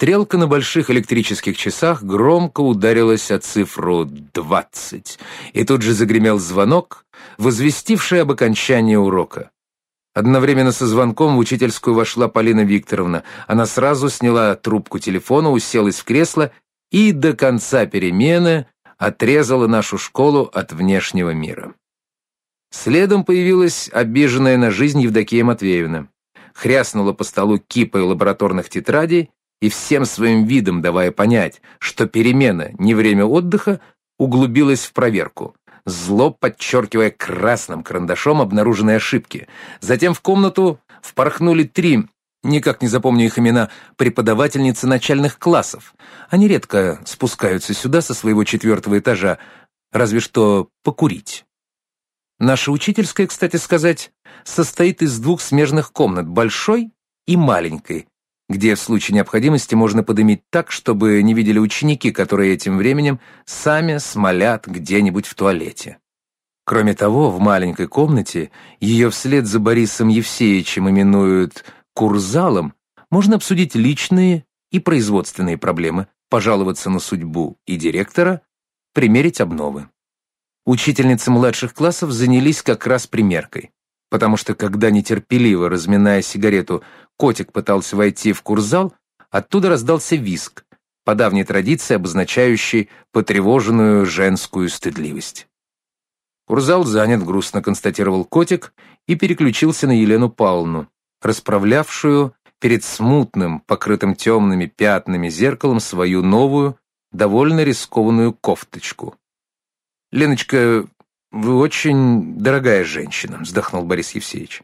Стрелка на больших электрических часах громко ударилась о цифру «двадцать», и тут же загремел звонок, возвестивший об окончании урока. Одновременно со звонком в учительскую вошла Полина Викторовна. Она сразу сняла трубку телефона, уселась в кресло и до конца перемены отрезала нашу школу от внешнего мира. Следом появилась обиженная на жизнь Евдокия Матвеевна. Хряснула по столу кипой лабораторных тетрадей и всем своим видом давая понять, что перемена, не время отдыха, углубилась в проверку, зло подчеркивая красным карандашом обнаруженные ошибки. Затем в комнату впорхнули три, никак не запомню их имена, преподавательницы начальных классов. Они редко спускаются сюда со своего четвертого этажа, разве что покурить. Наша учительская, кстати сказать, состоит из двух смежных комнат, большой и маленькой, где в случае необходимости можно подымить так, чтобы не видели ученики, которые этим временем сами смолят где-нибудь в туалете. Кроме того, в маленькой комнате ее вслед за Борисом Евсеевичем именуют «курзалом», можно обсудить личные и производственные проблемы, пожаловаться на судьбу и директора, примерить обновы. Учительницы младших классов занялись как раз примеркой потому что когда нетерпеливо, разминая сигарету, котик пытался войти в курзал, оттуда раздался виск, по давней традиции обозначающий потревоженную женскую стыдливость. Курзал занят, грустно констатировал котик и переключился на Елену Павловну, расправлявшую перед смутным, покрытым темными пятнами зеркалом свою новую, довольно рискованную кофточку. «Леночка, «Вы очень дорогая женщина», — вздохнул Борис Евсеевич.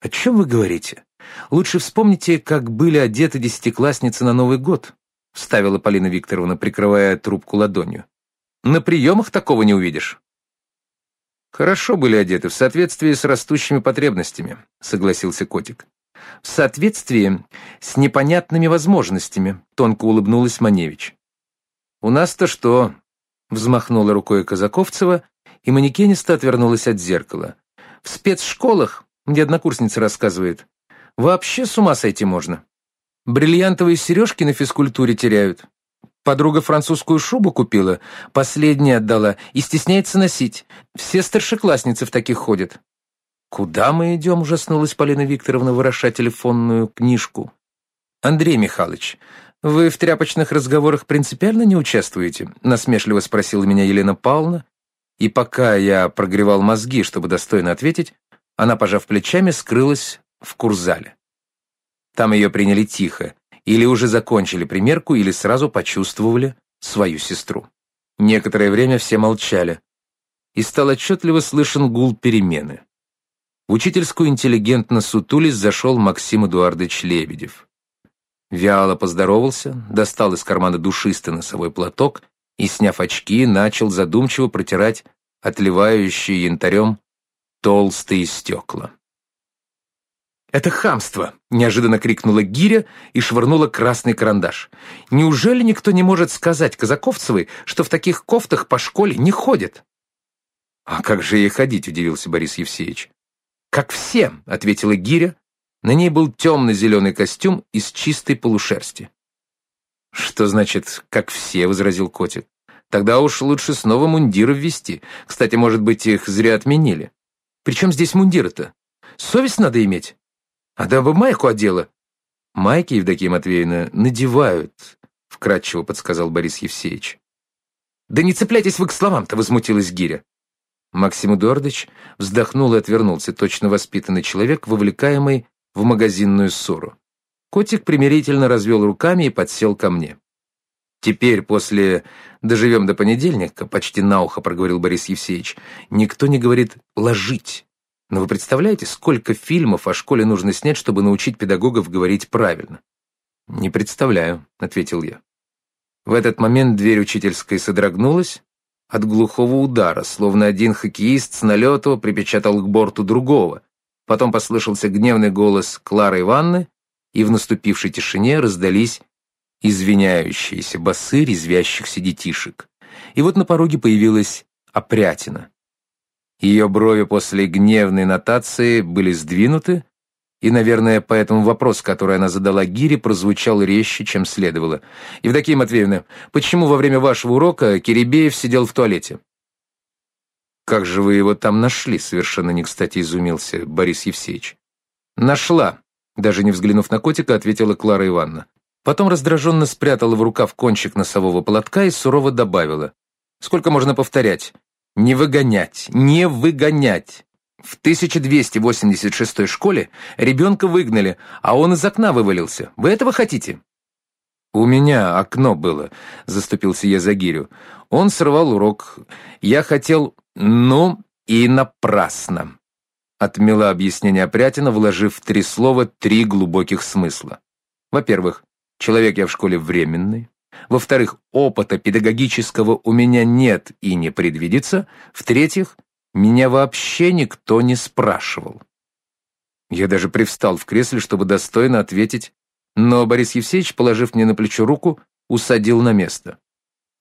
«О чем вы говорите? Лучше вспомните, как были одеты десятиклассницы на Новый год», — вставила Полина Викторовна, прикрывая трубку ладонью. «На приемах такого не увидишь». «Хорошо были одеты, в соответствии с растущими потребностями», — согласился котик. «В соответствии с непонятными возможностями», — тонко улыбнулась Маневич. «У нас-то что?» — взмахнула рукой Казаковцева и манекенисто отвернулась от зеркала. В спецшколах, где однокурсница рассказывает, вообще с ума сойти можно. Бриллиантовые сережки на физкультуре теряют. Подруга французскую шубу купила, последние отдала и стесняется носить. Все старшеклассницы в таких ходят. «Куда мы идем?» — ужаснулась Полина Викторовна, вороша телефонную книжку. «Андрей Михайлович, вы в тряпочных разговорах принципиально не участвуете?» — насмешливо спросила меня Елена Павловна, и пока я прогревал мозги, чтобы достойно ответить, она, пожав плечами, скрылась в курзале. Там ее приняли тихо, или уже закончили примерку, или сразу почувствовали свою сестру. Некоторое время все молчали, и стал отчетливо слышен гул перемены. В учительскую интеллигентно сутулись зашел Максим Эдуардович Лебедев. Вяло поздоровался, достал из кармана душистый носовой платок и, сняв очки, начал задумчиво протирать отливающие янтарем толстые стекла. «Это хамство!» — неожиданно крикнула Гиря и швырнула красный карандаш. «Неужели никто не может сказать Казаковцевой, что в таких кофтах по школе не ходят?» «А как же ей ходить?» — удивился Борис Евсеевич. «Как все!» — ответила Гиря. На ней был темно-зеленый костюм из чистой полушерсти. «Что значит «как все»?» — возразил котик. «Тогда уж лучше снова мундиры ввести. Кстати, может быть, их зря отменили. Причем здесь мундиры-то? Совесть надо иметь. А да бы майку одела». «Майки, Евдокия Матвеевна, надевают», — вкратчиво подсказал Борис Евсеевич. «Да не цепляйтесь вы к словам-то», — возмутилась Гиря. Максим Эдуардович вздохнул и отвернулся, точно воспитанный человек, вовлекаемый в магазинную ссору. Котик примирительно развел руками и подсел ко мне. «Теперь, после «доживем до понедельника», — почти на ухо проговорил Борис Евсеевич, никто не говорит «ложить». Но вы представляете, сколько фильмов о школе нужно снять, чтобы научить педагогов говорить правильно? «Не представляю», — ответил я. В этот момент дверь учительской содрогнулась от глухого удара, словно один хоккеист с налету припечатал к борту другого. Потом послышался гневный голос Клары Ивановны, и в наступившей тишине раздались извиняющиеся басы резвящихся детишек. И вот на пороге появилась опрятина. Ее брови после гневной нотации были сдвинуты, И, наверное, поэтому вопрос, который она задала Гире, прозвучал резче, чем следовало. «Евдокия Матвеевна, почему во время вашего урока Киребеев сидел в туалете?» «Как же вы его там нашли?» — совершенно не кстати изумился Борис Евсеевич. «Нашла», — даже не взглянув на котика, ответила Клара Ивановна. Потом раздраженно спрятала в рукав кончик носового платка и сурово добавила. «Сколько можно повторять? Не выгонять, не выгонять!» В 1286 школе ребенка выгнали, а он из окна вывалился. Вы этого хотите?» «У меня окно было», — заступился я за гирю. Он срывал урок. Я хотел... Ну, и напрасно. Отмела объяснение Опрятина, вложив в три слова три глубоких смысла. Во-первых, человек я в школе временный. Во-вторых, опыта педагогического у меня нет и не предвидится. В-третьих, меня вообще никто не спрашивал. Я даже привстал в кресле, чтобы достойно ответить, но Борис Евсеевич, положив мне на плечо руку, усадил на место.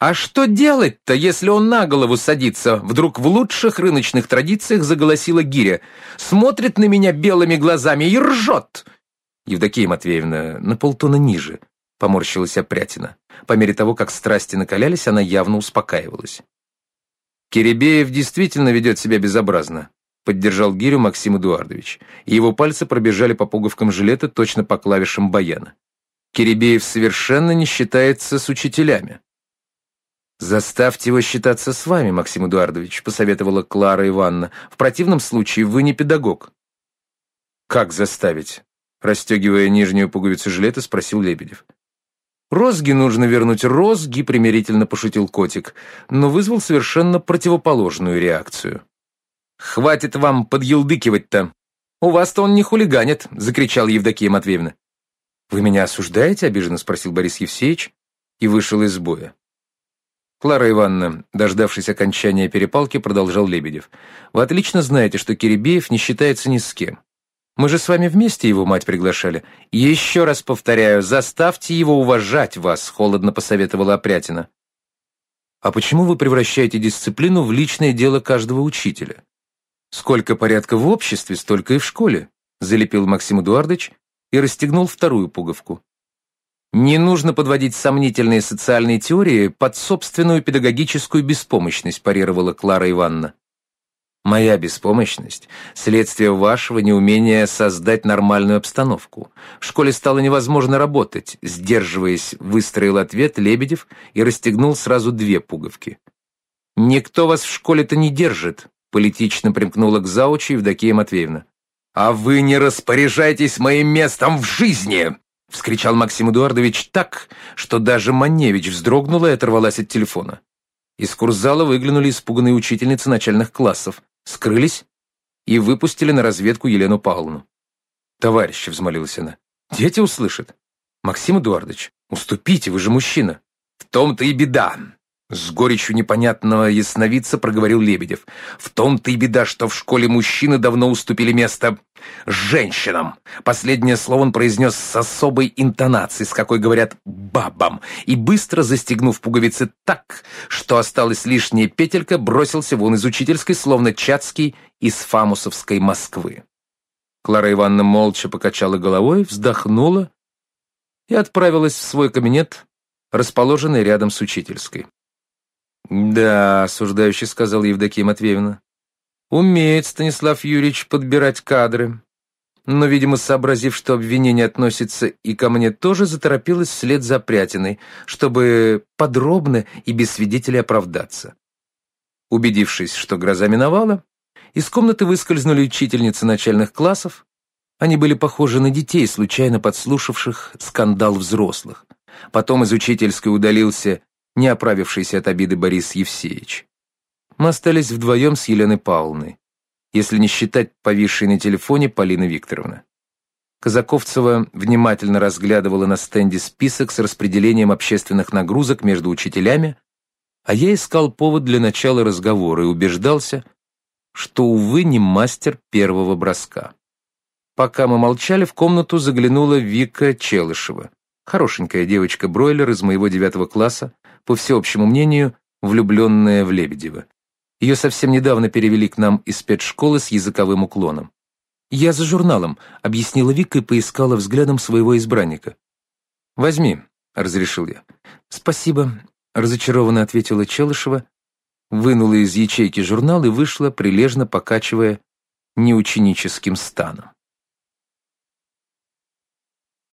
«А что делать-то, если он на голову садится?» Вдруг в лучших рыночных традициях заголосила гиря. «Смотрит на меня белыми глазами и ржет!» Евдокия Матвеевна на полтона ниже, поморщилась Опрятина. По мере того, как страсти накалялись, она явно успокаивалась. «Киребеев действительно ведет себя безобразно», — поддержал гирю Максим Эдуардович, и его пальцы пробежали по пуговкам жилета точно по клавишам баяна. «Киребеев совершенно не считается с учителями». «Заставьте его считаться с вами, Максим Эдуардович», — посоветовала Клара Ивановна. «В противном случае вы не педагог». «Как заставить?» — расстегивая нижнюю пуговицу жилета, спросил Лебедев. «Розги нужно вернуть розги», — примирительно пошутил котик, но вызвал совершенно противоположную реакцию. «Хватит вам подъелдыкивать-то! У вас-то он не хулиганит!» — закричал Евдокия Матвеевна. «Вы меня осуждаете?» — обиженно спросил Борис Евсеевич и вышел из боя. Клара Ивановна, дождавшись окончания перепалки, продолжал Лебедев. «Вы отлично знаете, что Киребеев не считается ни с кем. Мы же с вами вместе его мать приглашали. Еще раз повторяю, заставьте его уважать вас», — холодно посоветовала Опрятина. «А почему вы превращаете дисциплину в личное дело каждого учителя? Сколько порядка в обществе, столько и в школе», — залепил Максим Эдуардович и расстегнул вторую пуговку. «Не нужно подводить сомнительные социальные теории под собственную педагогическую беспомощность», парировала Клара Ивановна. Моя беспомощность — следствие вашего неумения создать нормальную обстановку. В школе стало невозможно работать. Сдерживаясь, выстроил ответ Лебедев и расстегнул сразу две пуговки. «Никто вас в школе-то не держит», — политично примкнула к заучи Евдокия Матвеевна. «А вы не распоряжайтесь моим местом в жизни!» — вскричал Максим Эдуардович так, что даже Маневич вздрогнула и оторвалась от телефона. Из курсзала выглянули испуганные учительницы начальных классов скрылись и выпустили на разведку Елену Павловну. «Товарищи», — взмолилась она, — «дети услышат. Максим Эдуардович, уступите, вы же мужчина». «В том-то и беда», с горечью непонятного ясновидца проговорил Лебедев. «В том-то и беда, что в школе мужчины давно уступили место женщинам». Последнее слово он произнес с особой интонацией, с какой говорят «бабам», и быстро застегнув пуговицы так, что осталась лишняя петелька, бросился вон из учительской, словно Чацкий из Фамусовской Москвы. Клара Ивановна молча покачала головой, вздохнула и отправилась в свой кабинет, расположенный рядом с учительской. «Да», — осуждающий сказал Евдокия Матвеевна. «Умеет Станислав Юрьевич подбирать кадры». Но, видимо, сообразив, что обвинение относится и ко мне, тоже заторопилась вслед за Прятиной, чтобы подробно и без свидетелей оправдаться. Убедившись, что гроза миновала, из комнаты выскользнули учительницы начальных классов. Они были похожи на детей, случайно подслушавших скандал взрослых. Потом из учительской удалился не оправившийся от обиды Борис Евсеевич. Мы остались вдвоем с Еленой Павловной, если не считать повисшей на телефоне Полины Викторовны. Казаковцева внимательно разглядывала на стенде список с распределением общественных нагрузок между учителями, а я искал повод для начала разговора и убеждался, что, увы, не мастер первого броска. Пока мы молчали, в комнату заглянула Вика Челышева, хорошенькая девочка-бройлер из моего девятого класса, по всеобщему мнению, влюбленная в Лебедева. Ее совсем недавно перевели к нам из спецшколы с языковым уклоном. «Я за журналом», — объяснила Вика и поискала взглядом своего избранника. «Возьми», — разрешил я. «Спасибо», — разочарованно ответила Челышева, вынула из ячейки журнал и вышла, прилежно покачивая неученическим станом.